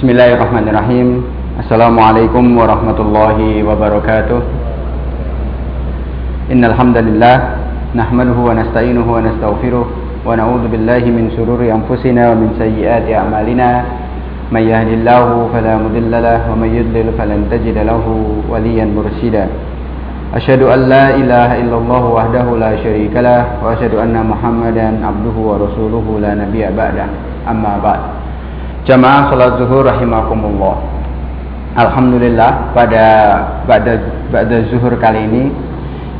Bismillahirrahmanirrahim. Assalamualaikum warahmatullahi wabarakatuh. Innal hamdalillah nahmaduhu wa nasta'inuhu wa nastaghfiruh wa na'udzu billahi min shururi anfusina wa min sayyiati a'malina. May yahdihillahu fala wa may yudlil falan tajid lahu waliyan mursyida. Asyhadu an la ilaha illallah wahdahu la syarika lah wa asyhadu anna Muhammadan abduhu wa rasuluhu la nabiyya ba'da. Amma ba'd. Jamaah salat zuhur rahimakumullah. Alhamdulillah pada pada pada zuhur kali ini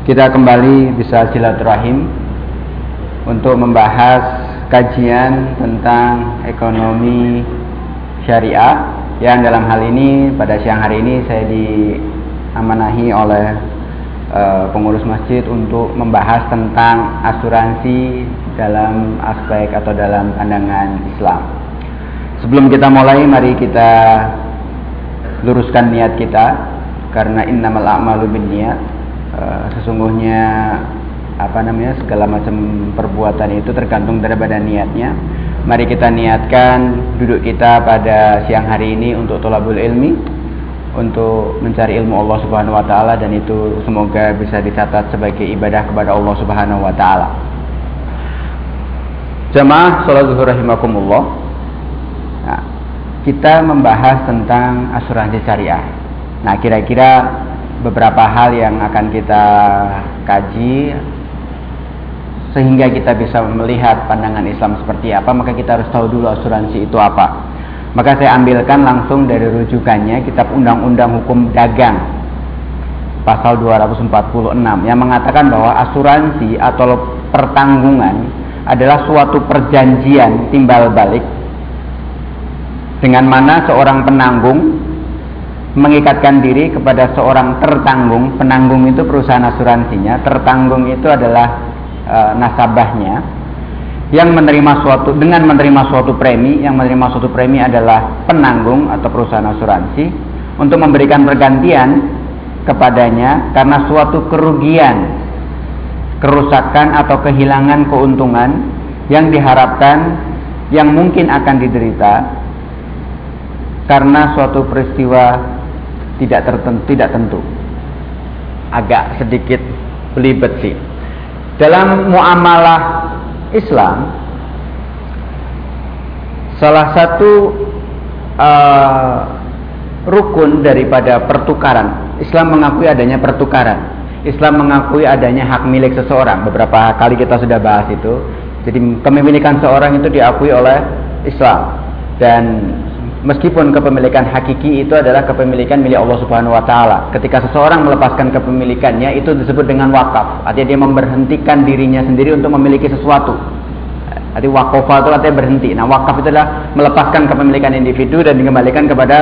kita kembali bisa silaturahim untuk membahas kajian tentang ekonomi syariah yang dalam hal ini pada siang hari ini saya diamanahi oleh uh, pengurus masjid untuk membahas tentang asuransi dalam aspek atau dalam pandangan Islam. Sebelum kita mulai, mari kita luruskan niat kita karena innamal a'malu binniyat. Uh, sesungguhnya apa namanya segala macam perbuatan itu tergantung daripada niatnya. Mari kita niatkan duduk kita pada siang hari ini untuk tolabul ilmi, untuk mencari ilmu Allah Subhanahu wa taala dan itu semoga bisa dicatat sebagai ibadah kepada Allah Subhanahu wa taala. Jamaah salat zuhur rahimakumullah kita membahas tentang asuransi syariah. Nah, kira-kira beberapa hal yang akan kita kaji sehingga kita bisa melihat pandangan Islam seperti apa, maka kita harus tahu dulu asuransi itu apa. Maka saya ambilkan langsung dari rujukannya kitab Undang-Undang Hukum Dagang pasal 246 yang mengatakan bahwa asuransi atau pertanggungan adalah suatu perjanjian timbal balik dengan mana seorang penanggung mengikatkan diri kepada seorang tertanggung. Penanggung itu perusahaan asuransinya. Tertanggung itu adalah e, nasabahnya. Yang menerima suatu dengan menerima suatu premi yang menerima suatu premi adalah penanggung atau perusahaan asuransi. Untuk memberikan pergantian kepadanya karena suatu kerugian kerusakan atau kehilangan keuntungan yang diharapkan yang mungkin akan diderita karena suatu peristiwa tidak tertentu, tidak tentu. Agak sedikit belibet sih. Dalam muamalah Islam, salah satu uh, rukun daripada pertukaran, Islam mengakui adanya pertukaran. Islam mengakui adanya hak milik seseorang. Beberapa kali kita sudah bahas itu. Jadi kepemilikan seorang itu diakui oleh Islam dan meskipun kepemilikan hakiki itu adalah kepemilikan milik Allah Subhanahu wa taala. Ketika seseorang melepaskan kepemilikannya itu disebut dengan wakaf. Artinya dia memberhentikan dirinya sendiri untuk memiliki sesuatu. Arti wakofa itu artinya berhenti. Nah, wakaf itu adalah melepaskan kepemilikan individu dan dikembalikan kepada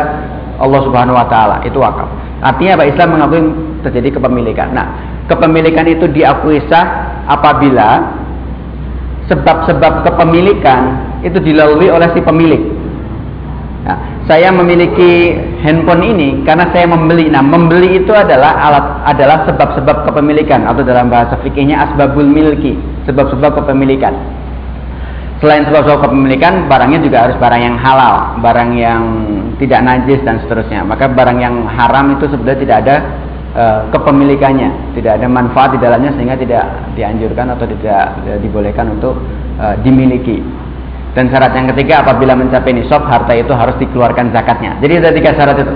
Allah Subhanahu wa taala. Itu wakaf. Artinya apa? Islam mengakui terjadi kepemilikan. Nah, kepemilikan itu diakui sah apabila sebab-sebab kepemilikan itu dilalui oleh si pemilik saya memiliki handphone ini karena saya membeli. Nah, membeli itu adalah alat adalah sebab-sebab kepemilikan atau dalam bahasa fikihnya asbabul milki, sebab-sebab kepemilikan. Selain sebab-sebab kepemilikan, barangnya juga harus barang yang halal, barang yang tidak najis dan seterusnya. Maka barang yang haram itu sebenarnya tidak ada e, kepemilikannya, tidak ada manfaat di dalamnya sehingga tidak dianjurkan atau tidak, tidak dibolehkan untuk e, dimiliki. Dan syarat yang ketiga apabila mencapai nisab harta itu harus dikeluarkan zakatnya. Jadi ada tiga syarat itu.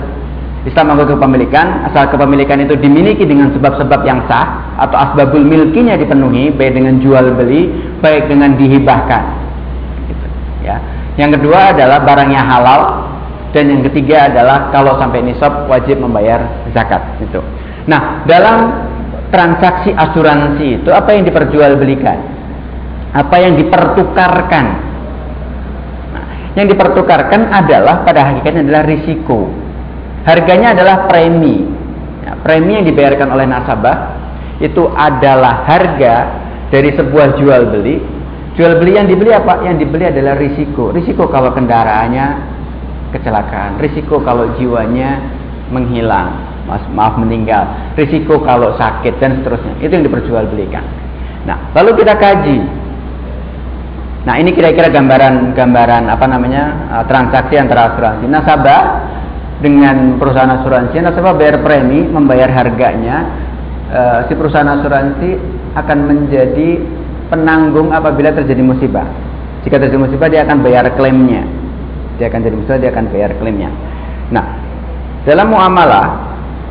Islam mengaku kepemilikan, asal kepemilikan itu dimiliki dengan sebab-sebab yang sah atau asbabul milkinya dipenuhi, baik dengan jual beli, baik dengan dihibahkan. Gitu, ya. Yang kedua adalah barangnya halal dan yang ketiga adalah kalau sampai nisab wajib membayar zakat. Gitu. Nah, dalam transaksi asuransi itu apa yang diperjualbelikan? Apa yang dipertukarkan? Yang dipertukarkan adalah pada hakikatnya adalah risiko. Harganya adalah premi. Ya, premi yang dibayarkan oleh nasabah itu adalah harga dari sebuah jual beli. Jual beli yang dibeli apa? Yang dibeli adalah risiko. Risiko kalau kendaraannya kecelakaan, risiko kalau jiwanya menghilang, maaf, maaf meninggal, risiko kalau sakit dan seterusnya. Itu yang diperjualbelikan. Nah, lalu kita kaji Nah ini kira-kira gambaran gambaran apa namanya uh, transaksi antara asuransi nasabah dengan perusahaan asuransi. Nasabah bayar premi, membayar harganya. Uh, si perusahaan asuransi akan menjadi penanggung apabila terjadi musibah. Jika terjadi musibah dia akan bayar klaimnya. Dia akan jadi musibah dia akan bayar klaimnya. Nah dalam muamalah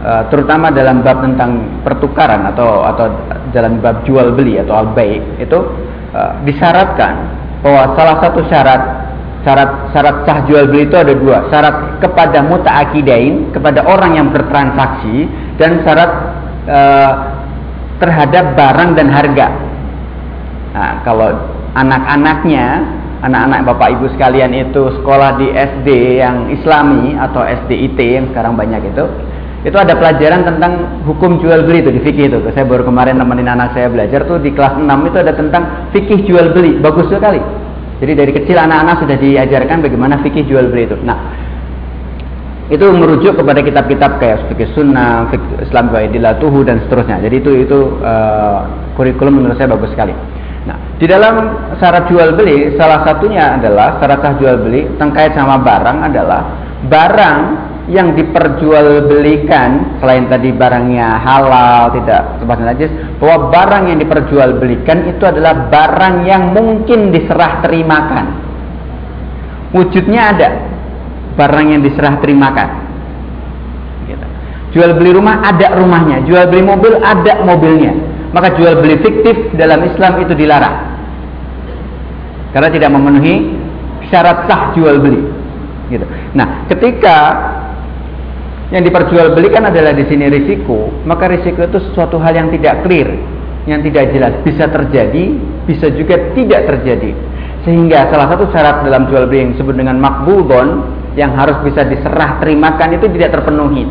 uh, terutama dalam bab tentang pertukaran atau atau dalam bab jual beli atau al itu uh, disyaratkan bahwa salah satu syarat syarat syarat sah jual beli itu ada dua. Syarat kepada mutaakidain kepada orang yang bertransaksi dan syarat e, terhadap barang dan harga. Nah, kalau anak-anaknya anak-anak bapak ibu sekalian itu sekolah di SD yang islami atau SDIT yang sekarang banyak itu itu ada pelajaran tentang hukum jual beli itu di fikih itu. Saya baru kemarin nemenin anak saya belajar tuh di kelas 6 itu ada tentang fikih jual beli. Bagus sekali. Jadi dari kecil anak-anak sudah diajarkan bagaimana fikih jual beli itu. Nah, itu merujuk kepada kitab-kitab kayak fikih sunnah, fikih Islam tuhu dan seterusnya. Jadi itu itu uh, kurikulum menurut saya bagus sekali. Nah, di dalam syarat jual beli salah satunya adalah syarat jual beli terkait sama barang adalah barang yang diperjualbelikan selain tadi barangnya halal tidak sebab najis bahwa barang yang diperjualbelikan itu adalah barang yang mungkin diserah terimakan. Wujudnya ada barang yang diserah terimakan. Gitu. jual beli rumah ada rumahnya. Jual beli mobil ada mobilnya. Maka jual beli fiktif dalam Islam itu dilarang. Karena tidak memenuhi syarat sah jual beli. Gitu. Nah, ketika yang diperjualbelikan adalah di sini risiko, maka risiko itu sesuatu hal yang tidak clear, yang tidak jelas, bisa terjadi, bisa juga tidak terjadi. Sehingga salah satu syarat dalam jual beli yang disebut dengan makbulon yang harus bisa diserah terimakan itu tidak terpenuhi.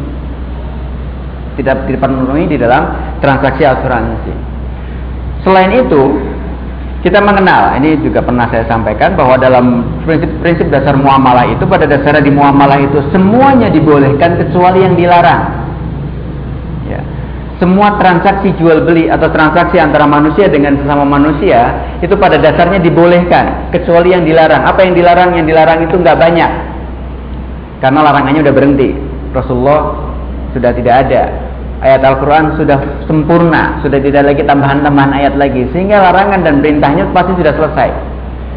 Tidak terpenuhi di dalam transaksi asuransi. Selain itu, kita mengenal, ini juga pernah saya sampaikan bahwa dalam prinsip-prinsip dasar muamalah itu pada dasarnya di muamalah itu semuanya dibolehkan kecuali yang dilarang. Ya. Semua transaksi jual beli atau transaksi antara manusia dengan sesama manusia itu pada dasarnya dibolehkan kecuali yang dilarang. Apa yang dilarang? Yang dilarang itu nggak banyak. Karena larangannya udah berhenti. Rasulullah sudah tidak ada ayat Al-Quran sudah sempurna, sudah tidak lagi tambahan-tambahan ayat lagi, sehingga larangan dan perintahnya pasti sudah selesai.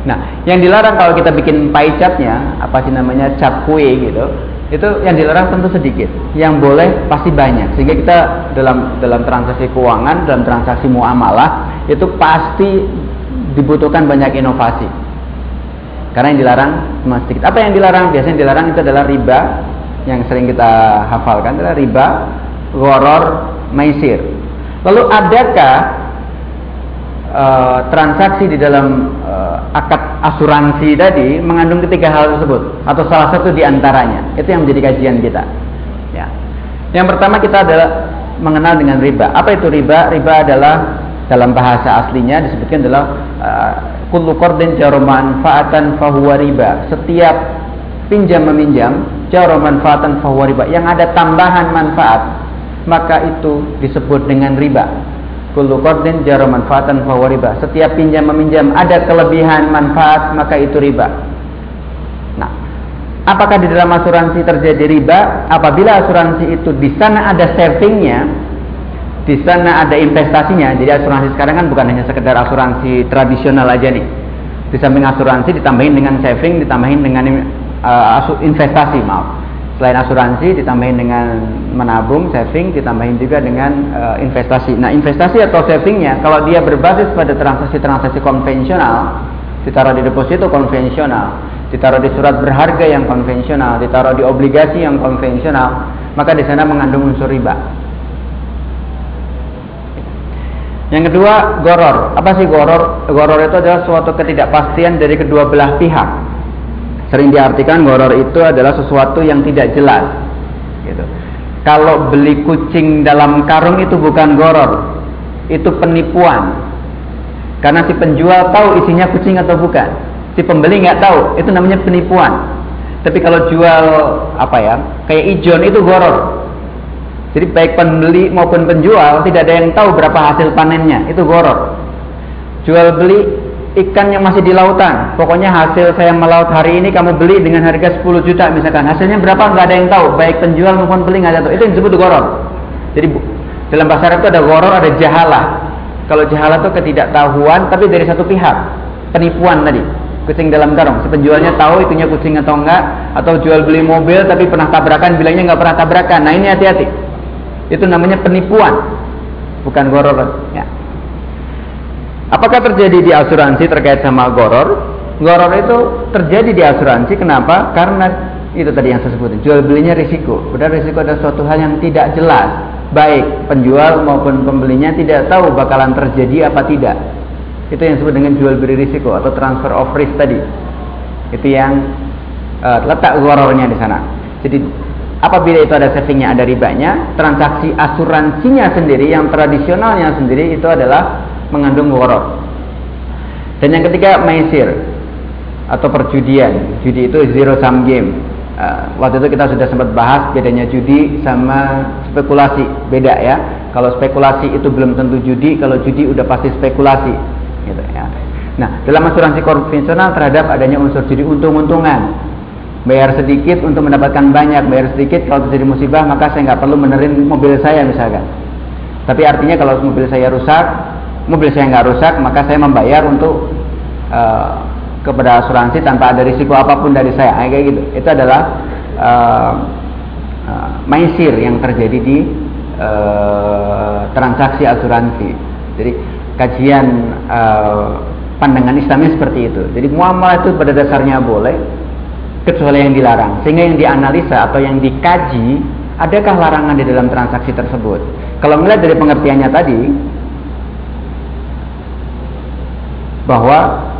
Nah, yang dilarang kalau kita bikin pie chartnya, apa sih namanya cat kue gitu, itu yang dilarang tentu sedikit, yang boleh pasti banyak, sehingga kita dalam dalam transaksi keuangan, dalam transaksi muamalah itu pasti dibutuhkan banyak inovasi. Karena yang dilarang cuma sedikit. Apa yang dilarang? Biasanya yang dilarang itu adalah riba, yang sering kita hafalkan adalah riba, goror, maisir. Lalu adakah uh, transaksi di dalam uh, akad asuransi tadi mengandung ketiga hal tersebut atau salah satu di antaranya? Itu yang menjadi kajian kita. Ya. Yang pertama kita adalah mengenal dengan riba. Apa itu riba? Riba adalah dalam bahasa aslinya disebutkan adalah uh, kullu qardin jaro manfaatan fahuwa riba. Setiap pinjam meminjam jaro manfaatan fahuwa riba. Yang ada tambahan manfaat maka itu disebut dengan riba. Kullu qardin jara manfaatan fahuwa riba. Setiap pinjam meminjam ada kelebihan manfaat maka itu riba. Nah, apakah di dalam asuransi terjadi riba? Apabila asuransi itu di sana ada savingnya, di sana ada investasinya. Jadi asuransi sekarang kan bukan hanya sekedar asuransi tradisional aja nih. Di samping asuransi ditambahin dengan saving, ditambahin dengan uh, investasi, maaf selain asuransi ditambahin dengan menabung saving ditambahin juga dengan uh, investasi. Nah investasi atau savingnya kalau dia berbasis pada transaksi-transaksi konvensional ditaruh di deposito konvensional ditaruh di surat berharga yang konvensional ditaruh di obligasi yang konvensional maka di sana mengandung unsur riba. Yang kedua goror. Apa sih goror? Goror itu adalah suatu ketidakpastian dari kedua belah pihak Sering diartikan goror itu adalah sesuatu yang tidak jelas. Gitu. Kalau beli kucing dalam karung itu bukan goror, itu penipuan. Karena si penjual tahu isinya kucing atau bukan. Si pembeli nggak tahu, itu namanya penipuan. Tapi kalau jual apa ya, kayak ijon itu goror. Jadi baik pembeli maupun penjual tidak ada yang tahu berapa hasil panennya, itu goror. Jual beli ikan yang masih di lautan. Pokoknya hasil saya melaut hari ini kamu beli dengan harga 10 juta misalkan. Hasilnya berapa nggak ada yang tahu. Baik penjual maupun beli nggak ada tahu. Itu yang disebut goror. Jadi dalam bahasa Arab itu ada goror, ada jahalah. Kalau jahalah itu ketidaktahuan tapi dari satu pihak. Penipuan tadi. Kucing dalam karung. Si penjualnya tahu itunya kucing atau enggak. Atau jual beli mobil tapi pernah tabrakan bilangnya nggak pernah tabrakan. Nah ini hati-hati. Itu namanya penipuan. Bukan goror. Ya. Apakah terjadi di asuransi terkait sama goror? Goror itu terjadi di asuransi. Kenapa? Karena itu tadi yang saya sebutin. Jual belinya risiko. Padahal risiko adalah suatu hal yang tidak jelas. Baik penjual maupun pembelinya tidak tahu bakalan terjadi apa tidak. Itu yang disebut dengan jual beli risiko atau transfer of risk tadi. Itu yang uh, letak gorornya di sana. Jadi apabila itu ada savingnya, ada ribanya, transaksi asuransinya sendiri, yang tradisionalnya sendiri itu adalah mengandung gharar. Dan yang ketiga maisir atau perjudian. Judi itu zero sum game. Uh, waktu itu kita sudah sempat bahas bedanya judi sama spekulasi. Beda ya. Kalau spekulasi itu belum tentu judi, kalau judi udah pasti spekulasi. Gitu ya. Nah, dalam asuransi konvensional terhadap adanya unsur judi untung-untungan. Bayar sedikit untuk mendapatkan banyak, bayar sedikit kalau terjadi musibah maka saya nggak perlu menerin mobil saya misalkan. Tapi artinya kalau mobil saya rusak, mobil saya nggak rusak maka saya membayar untuk uh, kepada asuransi tanpa ada risiko apa pun dari saya. Nah, kayak gitu. Itu adalah uh, uh, maisir yang terjadi di uh, transaksi asuransi. Jadi kajian uh, pandangan Islamnya seperti itu. Jadi muamalah itu pada dasarnya boleh kecuali yang dilarang. Sehingga yang dianalisa atau yang dikaji adakah larangan di dalam transaksi tersebut? Kalau melihat dari pengertiannya tadi bahwa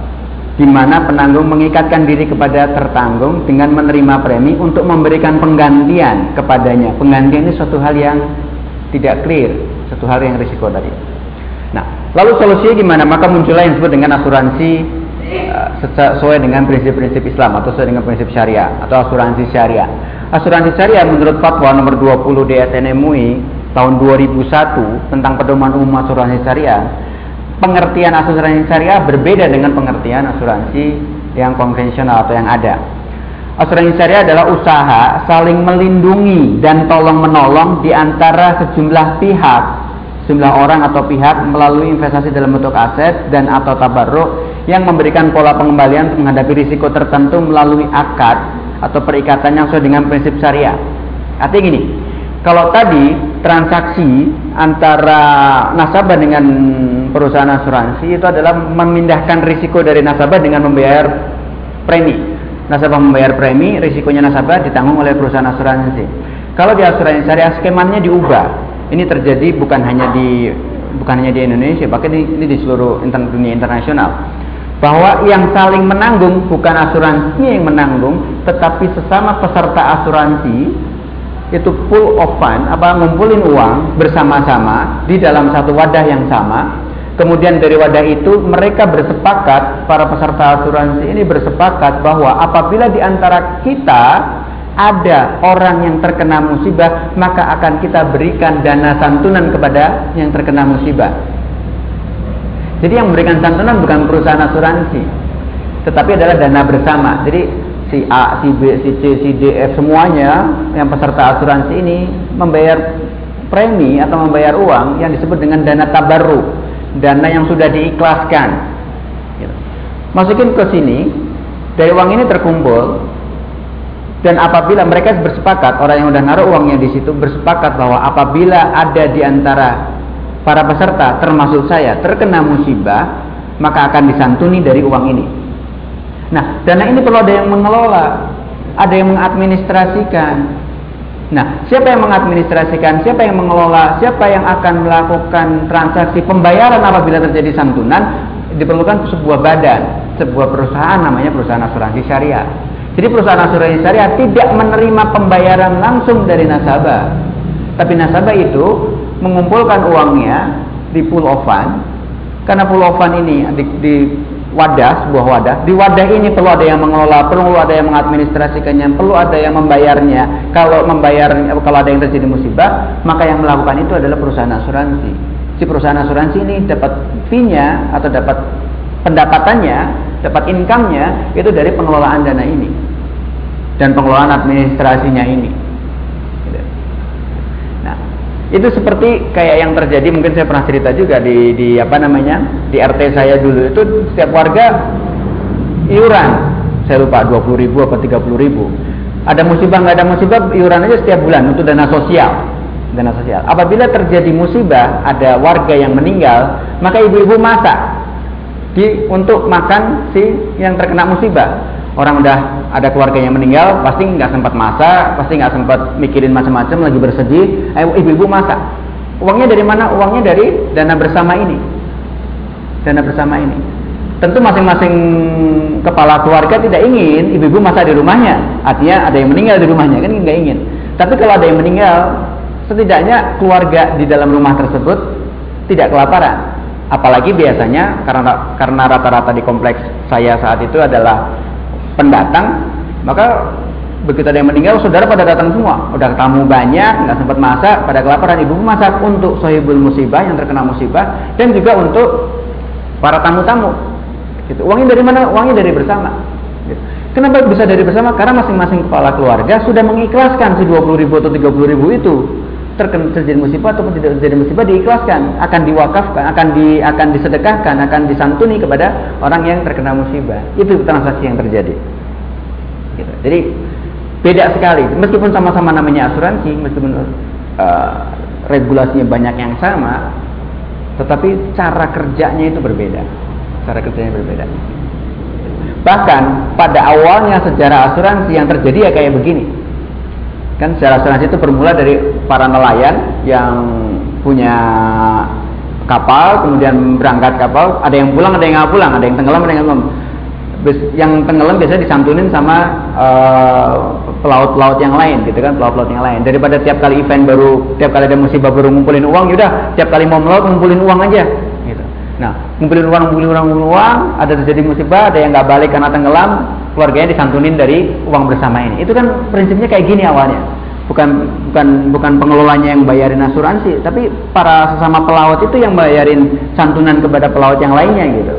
di mana penanggung mengikatkan diri kepada tertanggung dengan menerima premi untuk memberikan penggantian kepadanya. Penggantian ini suatu hal yang tidak clear, suatu hal yang risiko tadi. Nah, lalu solusinya gimana? Maka muncullah yang disebut dengan asuransi uh, sesuai dengan prinsip-prinsip Islam atau sesuai dengan prinsip syariah atau asuransi syariah. Asuransi syariah menurut fatwa nomor 20 DSN MUI tahun 2001 tentang pedoman umum asuransi syariah pengertian asuransi syariah berbeda dengan pengertian asuransi yang konvensional atau yang ada. Asuransi syariah adalah usaha saling melindungi dan tolong menolong di antara sejumlah pihak, sejumlah orang atau pihak melalui investasi dalam bentuk aset dan atau tabarruk yang memberikan pola pengembalian menghadapi risiko tertentu melalui akad atau perikatan yang sesuai dengan prinsip syariah. Artinya gini, kalau tadi transaksi antara nasabah dengan perusahaan asuransi itu adalah memindahkan risiko dari nasabah dengan membayar premi. Nasabah membayar premi, risikonya nasabah ditanggung oleh perusahaan asuransi. Kalau di asuransi syariah skemanya diubah. Ini terjadi bukan hanya di bukan hanya di Indonesia, bahkan ini, ini di seluruh dunia internasional. Bahwa yang saling menanggung bukan asuransi yang menanggung, tetapi sesama peserta asuransi itu full of fund apa ngumpulin uang bersama-sama di dalam satu wadah yang sama. Kemudian dari wadah itu mereka bersepakat para peserta asuransi ini bersepakat bahwa apabila di antara kita ada orang yang terkena musibah maka akan kita berikan dana santunan kepada yang terkena musibah. Jadi yang memberikan santunan bukan perusahaan asuransi tetapi adalah dana bersama. Jadi si A, si B, si C, si D, F semuanya yang peserta asuransi ini membayar premi atau membayar uang yang disebut dengan dana tabaru, dana yang sudah diikhlaskan. Masukin ke sini, dari uang ini terkumpul dan apabila mereka bersepakat orang yang sudah naruh uangnya di situ bersepakat bahwa apabila ada di antara para peserta termasuk saya terkena musibah maka akan disantuni dari uang ini Nah, dana ini perlu ada yang mengelola, ada yang mengadministrasikan. Nah, siapa yang mengadministrasikan, siapa yang mengelola, siapa yang akan melakukan transaksi pembayaran apabila terjadi santunan, diperlukan sebuah badan, sebuah perusahaan namanya perusahaan asuransi syariah. Jadi perusahaan asuransi syariah tidak menerima pembayaran langsung dari nasabah. Tapi nasabah itu mengumpulkan uangnya di pool of fund. Karena pool of fund ini di, di wadah, sebuah wadah. Di wadah ini perlu ada yang mengelola, perlu ada yang mengadministrasikannya, perlu ada yang membayarnya. Kalau membayar, kalau ada yang terjadi musibah, maka yang melakukan itu adalah perusahaan asuransi. Si perusahaan asuransi ini dapat fee-nya atau dapat pendapatannya, dapat income-nya itu dari pengelolaan dana ini dan pengelolaan administrasinya ini. Itu seperti kayak yang terjadi mungkin saya pernah cerita juga di di apa namanya di RT saya dulu itu setiap warga iuran saya lupa 20 ribu atau 30 ribu ada musibah nggak ada musibah iuran aja setiap bulan untuk dana sosial dana sosial. Apabila terjadi musibah, ada warga yang meninggal, maka ibu-ibu masak di untuk makan si yang terkena musibah. Orang udah ada keluarga yang meninggal, pasti nggak sempat masak, pasti nggak sempat mikirin macam-macam, lagi bersedih. Ayo ibu-ibu masak. Uangnya dari mana? Uangnya dari dana bersama ini. Dana bersama ini. Tentu masing-masing kepala keluarga tidak ingin ibu-ibu masak di rumahnya. Artinya ada yang meninggal di rumahnya kan nggak ingin. Tapi kalau ada yang meninggal, setidaknya keluarga di dalam rumah tersebut tidak kelaparan. Apalagi biasanya karena karena rata-rata di kompleks saya saat itu adalah pendatang, maka begitu ada yang meninggal saudara pada datang semua. Udah tamu banyak, nggak sempat masak, pada kelaparan. Ibu masak untuk sohibul musibah yang terkena musibah dan juga untuk para tamu-tamu. Gitu. Uangnya dari mana? Uangnya dari bersama. Gitu. Kenapa bisa dari bersama? Karena masing-masing kepala keluarga sudah mengikhlaskan si 20 ribu atau 30 ribu itu terkena terjadi musibah ataupun tidak terjadi musibah diikhlaskan, akan diwakafkan, akan di akan disedekahkan, akan disantuni kepada orang yang terkena musibah. Itu transaksi yang terjadi. Gitu. Jadi beda sekali. Meskipun sama-sama namanya asuransi, meskipun uh, regulasinya banyak yang sama, tetapi cara kerjanya itu berbeda. Cara kerjanya berbeda. Bahkan pada awalnya sejarah asuransi yang terjadi ya kayak begini Kan secara asuransi itu bermula dari para nelayan yang punya kapal, kemudian berangkat kapal, ada yang pulang, ada yang nggak pulang, ada yang tenggelam, ada yang tenggelam. Yang tenggelam biasanya disantunin sama uh, pelaut-pelaut yang lain, gitu kan, pelaut-pelaut yang lain. Daripada tiap kali event baru, tiap kali ada musibah baru ngumpulin uang, yaudah, tiap kali mau melaut ngumpulin uang aja. Nah, ngumpulin uang, ngumpulin uang, ngumpulin uang, ada terjadi musibah, ada yang nggak balik karena tenggelam, keluarganya disantunin dari uang bersama ini. Itu kan prinsipnya kayak gini awalnya. Bukan bukan bukan pengelolanya yang bayarin asuransi, tapi para sesama pelaut itu yang bayarin santunan kepada pelaut yang lainnya gitu.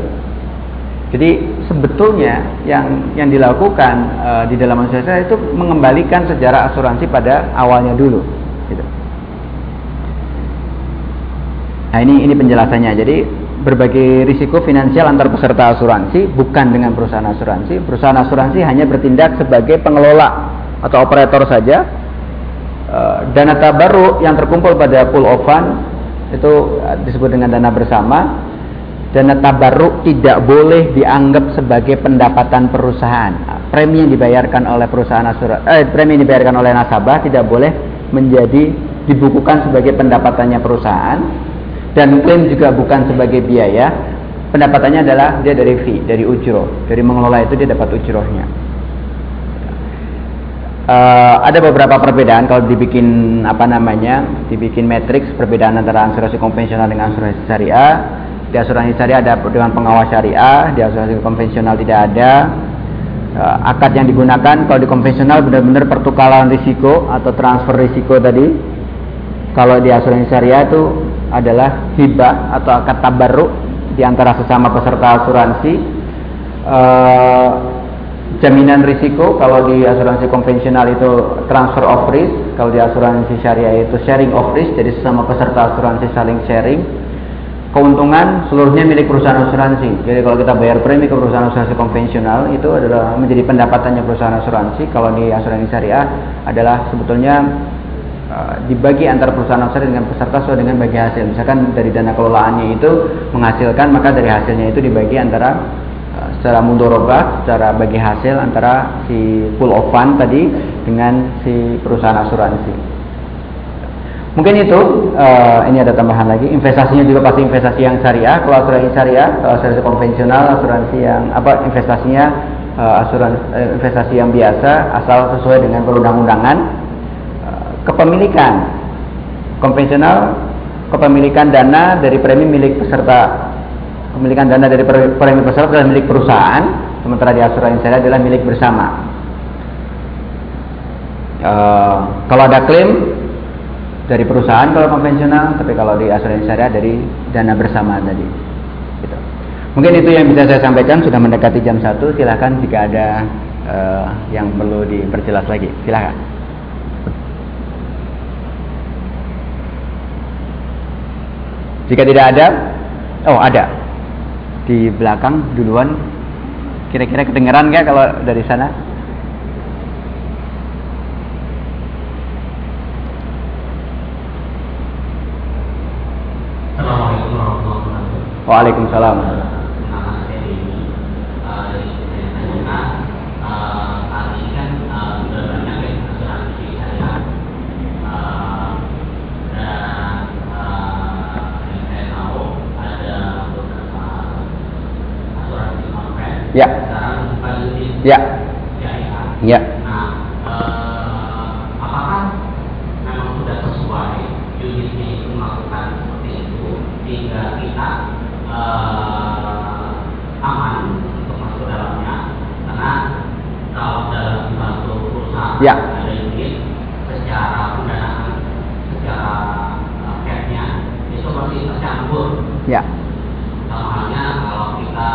Jadi sebetulnya yang yang dilakukan uh, di dalam asuransi itu mengembalikan sejarah asuransi pada awalnya dulu. Gitu. Nah ini ini penjelasannya. Jadi berbagai risiko finansial antar peserta asuransi bukan dengan perusahaan asuransi. Perusahaan asuransi hanya bertindak sebagai pengelola atau operator saja. E, dana tabaruk yang terkumpul pada pool of fund itu e, disebut dengan dana bersama. Dana tabaruk tidak boleh dianggap sebagai pendapatan perusahaan. Premi yang dibayarkan oleh perusahaan asuransi, eh, premi yang dibayarkan oleh nasabah tidak boleh menjadi dibukukan sebagai pendapatannya perusahaan dan klaim juga bukan sebagai biaya. Pendapatannya adalah dia dari fee dari ujro. Dari mengelola itu dia dapat ujrohnya. Uh, ada beberapa perbedaan kalau dibikin apa namanya dibikin matriks perbedaan antara asuransi konvensional dengan asuransi syariah. Di asuransi syariah ada dengan pengawas syariah di asuransi konvensional tidak ada. Uh, akad yang digunakan kalau di konvensional benar-benar pertukaran risiko atau transfer risiko tadi kalau di asuransi syariah itu adalah hibah atau akad tabarruk di antara sesama peserta asuransi. E, jaminan risiko kalau di asuransi konvensional itu transfer of risk, kalau di asuransi syariah itu sharing of risk, jadi sesama peserta asuransi saling sharing. Keuntungan seluruhnya milik perusahaan asuransi. Jadi kalau kita bayar premi ke perusahaan asuransi konvensional itu adalah menjadi pendapatannya perusahaan asuransi. Kalau di asuransi syariah adalah sebetulnya Eh, dibagi antara perusahaan asuransi dengan peserta sesuai dengan bagi hasil. Misalkan dari dana kelolaannya itu menghasilkan, maka dari hasilnya itu dibagi antara uh, secara mundorobat, secara bagi hasil antara si pool of fund tadi dengan si perusahaan asuransi. Mungkin itu, uh, ini ada tambahan lagi. Investasinya juga pasti investasi yang syariah. Kalau asuransi syariah, kalau asuransi konvensional, asuransi yang apa investasinya uh, asuransi uh, investasi yang biasa asal sesuai dengan perundang-undangan kepemilikan konvensional kepemilikan dana dari premi milik peserta kepemilikan dana dari premi peserta adalah milik perusahaan sementara di asuransi adalah milik bersama e, kalau ada klaim dari perusahaan kalau konvensional tapi kalau di asuransi syariah dari dana bersama tadi gitu. Mungkin itu yang bisa saya sampaikan sudah mendekati jam 1. Silahkan jika ada uh, yang perlu diperjelas lagi. Silahkan. Jika tidak ada, oh ada di belakang duluan. Kira-kira kedengeran nggak kalau dari sana? Waalaikumsalam. Ya. Ya. Nah, eh, apakah memang sudah sesuai unitnya itu melakukan seperti itu sehingga kita eh, aman untuk masuk dalamnya karena kalau dalam satu perusahaan ya. ada unit secara pendanaan secara uh, capnya itu pasti tercampur. Ya. Sama halnya kalau kita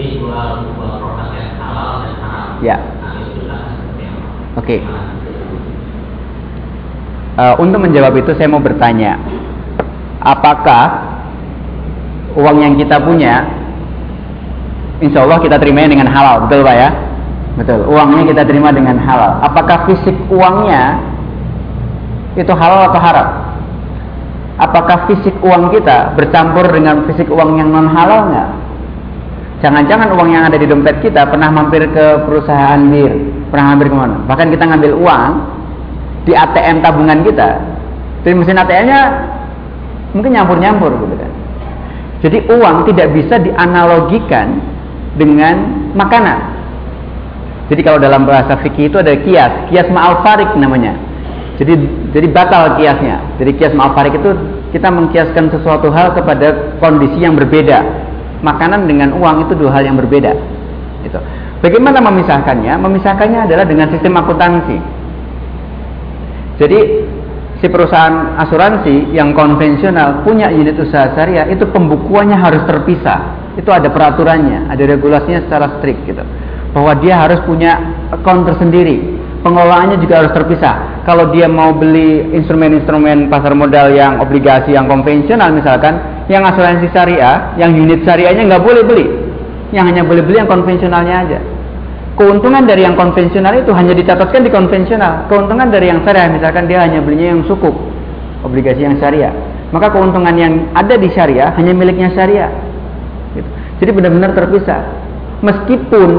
dia jual jual produk yang halal dan haram. Ya. Oke. Okay. Uh, eh, untuk menjawab itu saya mau bertanya, apakah uang yang kita punya, insya Allah kita terima dengan halal, betul pak ya? Betul. Uangnya kita terima dengan halal. Apakah fisik uangnya itu halal atau haram? Apakah fisik uang kita bercampur dengan fisik uang yang non halal nggak? Jangan-jangan uang yang ada di dompet kita pernah mampir ke perusahaan bir, pernah mampir ke mana? Bahkan kita ngambil uang di ATM tabungan kita, di mesin ATM-nya mungkin nyampur-nyampur gitu kan. Jadi uang tidak bisa dianalogikan dengan makanan. Jadi kalau dalam bahasa fikih itu ada kias, kias ma'al farik namanya. Jadi jadi batal kiasnya. Jadi kias ma'al farik itu kita mengkiaskan sesuatu hal kepada kondisi yang berbeda makanan dengan uang itu dua hal yang berbeda. Itu. Bagaimana memisahkannya? Memisahkannya adalah dengan sistem akuntansi. Jadi si perusahaan asuransi yang konvensional punya unit usaha syariah itu pembukuannya harus terpisah. Itu ada peraturannya, ada regulasinya secara strict gitu. Bahwa dia harus punya account tersendiri pengelolaannya juga harus terpisah. Kalau dia mau beli instrumen-instrumen pasar modal yang obligasi yang konvensional misalkan, yang asuransi syariah, yang unit syariahnya nggak boleh beli. Yang hanya boleh beli yang konvensionalnya aja. Keuntungan dari yang konvensional itu hanya dicatatkan di konvensional. Keuntungan dari yang syariah misalkan dia hanya belinya yang sukuk, obligasi yang syariah. Maka keuntungan yang ada di syariah hanya miliknya syariah. Gitu. Jadi benar-benar terpisah. Meskipun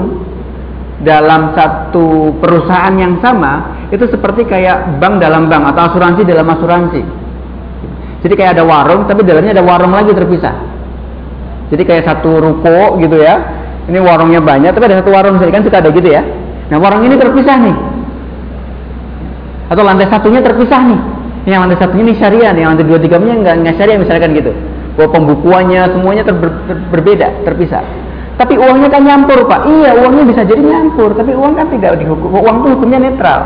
dalam satu perusahaan yang sama itu seperti kayak bank dalam bank atau asuransi dalam asuransi. Jadi kayak ada warung tapi dalamnya ada warung lagi terpisah. Jadi kayak satu ruko gitu ya. Ini warungnya banyak tapi ada satu warung kan suka ada gitu ya. Nah warung ini terpisah nih. Atau lantai satunya terpisah nih. Yang lantai satunya ini syariah yang lantai dua tiga nya nggak nggak syariah misalkan gitu. Bahwa pembukuannya semuanya ter, ter, berbeda, terpisah. Tapi uangnya kan nyampur pak. Iya uangnya bisa jadi nyampur. Tapi uang kan tidak dihukum. Uang itu hukumnya netral.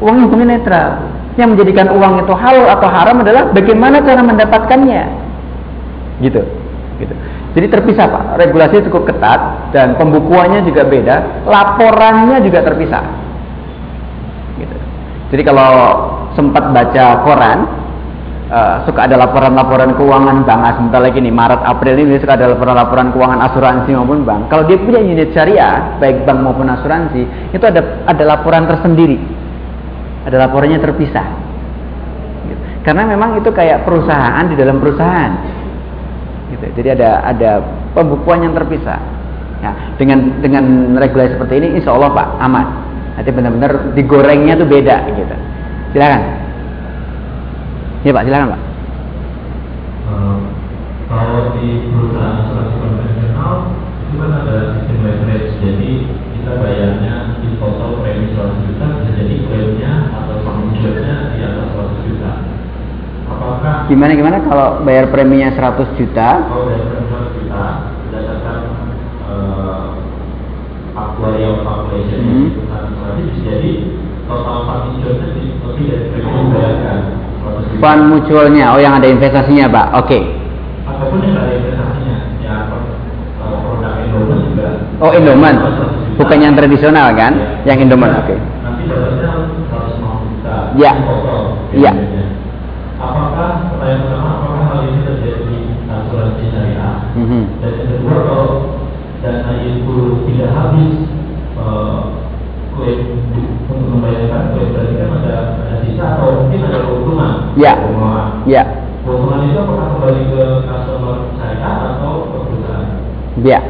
Uang hukumnya netral. Yang menjadikan uang itu halal atau haram adalah bagaimana cara mendapatkannya. Gitu. Gitu. Jadi terpisah pak. Regulasi cukup ketat dan pembukuannya juga beda. Laporannya juga terpisah. Gitu. Jadi kalau sempat baca koran, uh, suka ada laporan-laporan keuangan bank ah, sebentar lagi nih Maret April ini suka ada laporan-laporan keuangan asuransi maupun bank kalau dia punya unit syariah baik bank maupun asuransi itu ada ada laporan tersendiri ada laporannya terpisah gitu. karena memang itu kayak perusahaan di dalam perusahaan gitu. jadi ada ada pembukuan yang terpisah nah, dengan dengan regulasi seperti ini insya Allah Pak aman nanti benar-benar digorengnya tuh beda gitu silakan Ya Pak, silakan Pak. Uh, kalau di perusahaan asuransi konvensional itu kan ada sistem leverage, jadi kita bayarnya gimana gimana kalau bayar preminya 100 juta? Kalau bayar premi 100 juta berdasarkan uh, actuarial calculation hmm. bisa jadi total fund lebih dari premi yang dibayarkan fund mutualnya oh yang ada investasinya pak oke okay. ataupun yang dari investasinya ya kalau produk endowment juga Oh, endowment. Bukan yang tradisional kan? Ya. Yang endowment, oke. nanti dapatnya 150 juta Ya. Ya. biayanya. Apakah pertanyaan pertama apakah hal ini terjadi di asuransi syariah Mhm. dan yang kedua kalau dana itu tidak habis eh, klaim untuk membayarkan klaim berarti kan ada, ada sisa atau mungkin ada keuntungan Ya. Keuntungan. Ya. keuntungan itu apakah kembali ke customer syariah atau ke perusahaan Ya.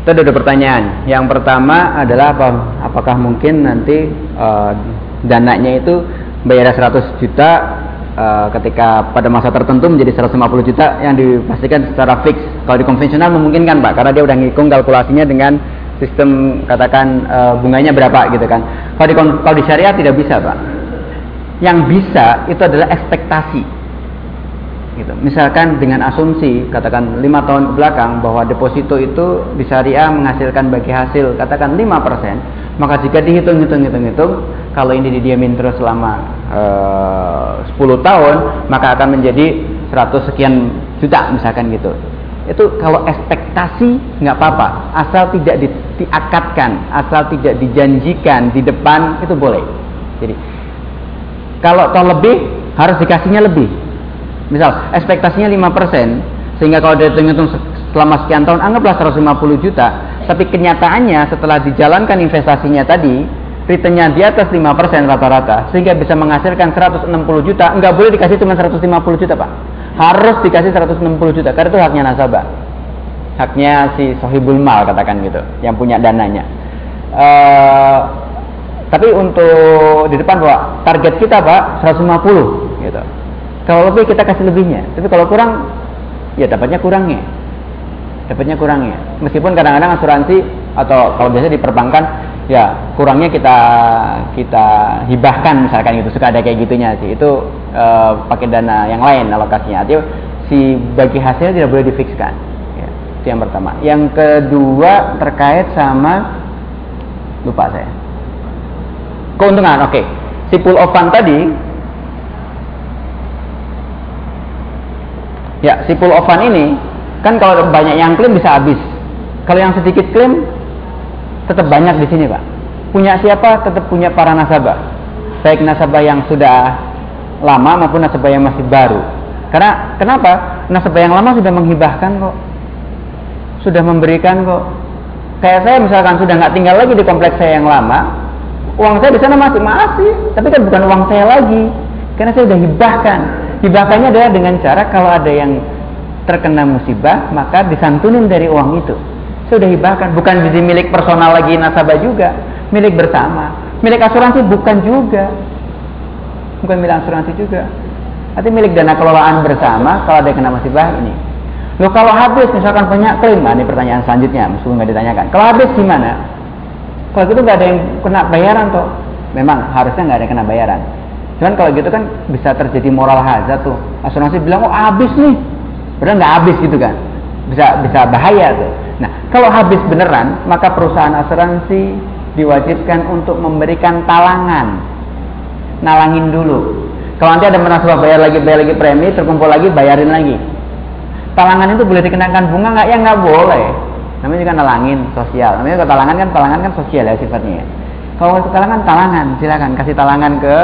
Itu ada dua pertanyaan. Yang pertama adalah apa, apakah mungkin nanti eh, dananya itu bayar 100 juta eh, ketika pada masa tertentu menjadi 150 juta yang dipastikan secara fix. Kalau di konvensional memungkinkan Pak, karena dia udah ngitung kalkulasinya dengan sistem katakan eh, bunganya berapa gitu kan. Kalau di kalau di syariah tidak bisa Pak. Yang bisa itu adalah ekspektasi gitu. Misalkan dengan asumsi katakan lima tahun ke belakang bahwa deposito itu di syariah menghasilkan bagi hasil katakan 5%, maka jika dihitung hitung hitung hitung kalau ini didiamin terus selama eh, 10 tahun maka akan menjadi 100 sekian juta misalkan gitu. Itu kalau ekspektasi nggak apa-apa, asal tidak di- diakatkan, asal tidak dijanjikan di depan itu boleh. Jadi kalau toh lebih harus dikasihnya lebih misal ekspektasinya 5% sehingga kalau dia hitung selama sekian tahun anggaplah 150 juta. Tapi kenyataannya setelah dijalankan investasinya tadi returnnya di atas 5% rata-rata sehingga bisa menghasilkan 160 juta. Nggak boleh dikasih cuma 150 juta pak. Harus dikasih 160 juta karena itu haknya nasabah. Haknya si sohibul mal katakan gitu yang punya dananya. Eh, tapi untuk di depan pak target kita pak 150 gitu kalau lebih kita kasih lebihnya. Tapi kalau kurang, ya dapatnya kurangnya. Dapatnya kurangnya. Meskipun kadang-kadang asuransi atau kalau biasa di perbankan, ya kurangnya kita kita hibahkan misalkan gitu. Suka ada kayak gitunya sih. Itu eh, pakai dana yang lain alokasinya. Artinya si bagi hasilnya tidak boleh difikskan. Ya, itu yang pertama. Yang kedua terkait sama lupa saya. Keuntungan, oke. Si pull off fund tadi Ya, si pull off fund ini kan kalau banyak yang klaim bisa habis. Kalau yang sedikit klaim tetap banyak di sini, Pak. Punya siapa? Tetap punya para nasabah. Baik nasabah yang sudah lama maupun nasabah yang masih baru. Karena kenapa? Nasabah yang lama sudah menghibahkan kok. Sudah memberikan kok. Kayak saya misalkan sudah nggak tinggal lagi di kompleks saya yang lama, uang saya di sana masih masih, tapi kan bukan uang saya lagi, karena saya sudah hibahkan. Hibahkannya adalah dengan cara kalau ada yang terkena musibah, maka disantunin dari uang itu. Sudah hibahkan, bukan jadi milik personal lagi nasabah juga, milik bersama. Milik asuransi bukan juga, bukan milik asuransi juga. Nanti milik dana kelolaan bersama kalau ada yang kena musibah ini. Loh kalau habis misalkan banyak klaim, nah ini pertanyaan selanjutnya, meskipun nggak ditanyakan. Kalau habis gimana? Kalau gitu nggak ada yang kena bayaran toh. Memang harusnya nggak ada yang kena bayaran. Cuman kalau gitu kan bisa terjadi moral hazard tuh. Asuransi bilang oh habis nih, padahal nggak habis gitu kan. Bisa bisa bahaya tuh. Nah kalau habis beneran, maka perusahaan asuransi diwajibkan untuk memberikan talangan, nalangin dulu. Kalau nanti ada nasabah bayar lagi bayar lagi premi, terkumpul lagi bayarin lagi. Talangan itu boleh dikenakan bunga nggak? Ya nggak boleh. Namanya juga nalangin sosial. Namanya kalau talangan kan talangan kan sosial ya sifatnya. Kalau itu talangan talangan, silakan kasih talangan ke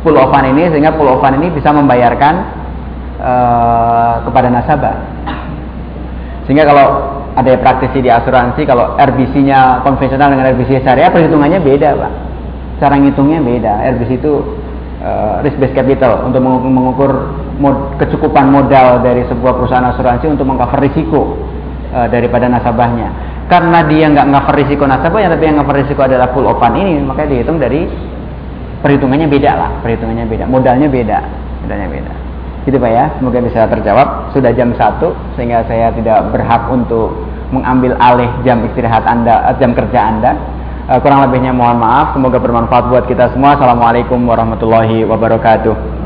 pull off-an ini sehingga pull off-an ini bisa membayarkan uh, kepada nasabah. Sehingga kalau ada praktisi di asuransi kalau RBC-nya konvensional dengan RBC syariah perhitungannya beda, Pak. Cara ngitungnya beda. RBC itu uh, risk based capital untuk mengukur mod, kecukupan modal dari sebuah perusahaan asuransi untuk mengcover risiko uh, daripada nasabahnya. Karena dia nggak cover risiko nasabahnya, tapi yang cover risiko adalah pull off ini, makanya dihitung dari perhitungannya beda lah, perhitungannya beda, modalnya beda, modalnya beda. Gitu Pak ya, semoga bisa terjawab. Sudah jam 1 sehingga saya tidak berhak untuk mengambil alih jam istirahat Anda, jam kerja Anda. Uh, kurang lebihnya mohon maaf, semoga bermanfaat buat kita semua. Assalamualaikum warahmatullahi wabarakatuh.